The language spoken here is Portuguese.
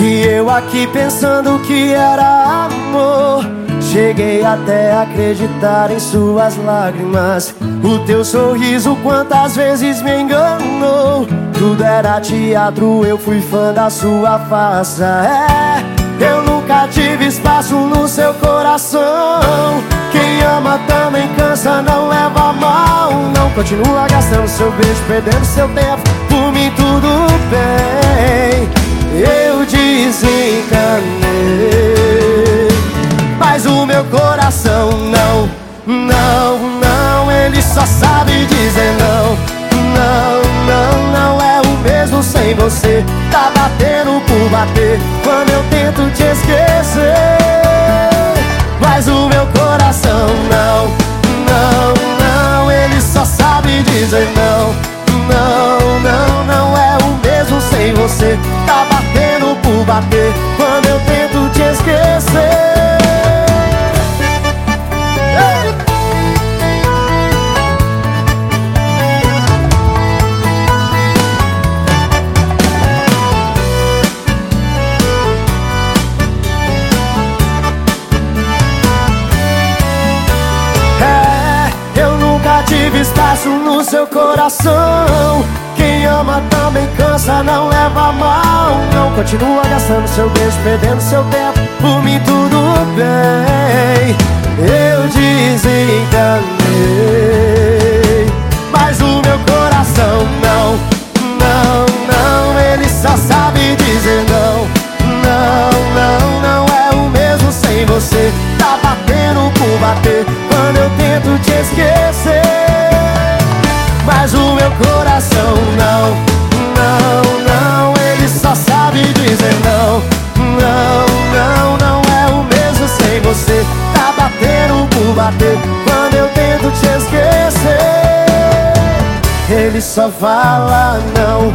Eu aqui pensando que era amor. Cheguei até a acreditar em suas lágrimas. O teu sorriso quantas vezes me enganou. Tudo era teatro, eu fui fã da sua farsa. É, eu nunca tive espaço no seu coração. Quem ama também cansa, não leva mal. Não continua gastando seu beijo, perdendo seu tempo. Por mim, tudo bem. Meu coração não, não, não. Ele só sabe dizer não, não, não, não é o mesmo sem você. Tá batendo por bater quando eu tento te esquecer. Mas o meu coração não, não, não. Ele só sabe dizer não, não, não, não é o mesmo sem você. Tá batendo por bater espaço no seu coração. Quem ama também cansa, não leva mal Não. Continua gastando seu beijo, perdendo seu tempo Por mim tudo bem mas o meu coração. Não, não, não Ele só sabe dizer não. Não, não, não é o mesmo sem você. Tá batendo por bater quando eu tento te esquecer. Ele só fala não,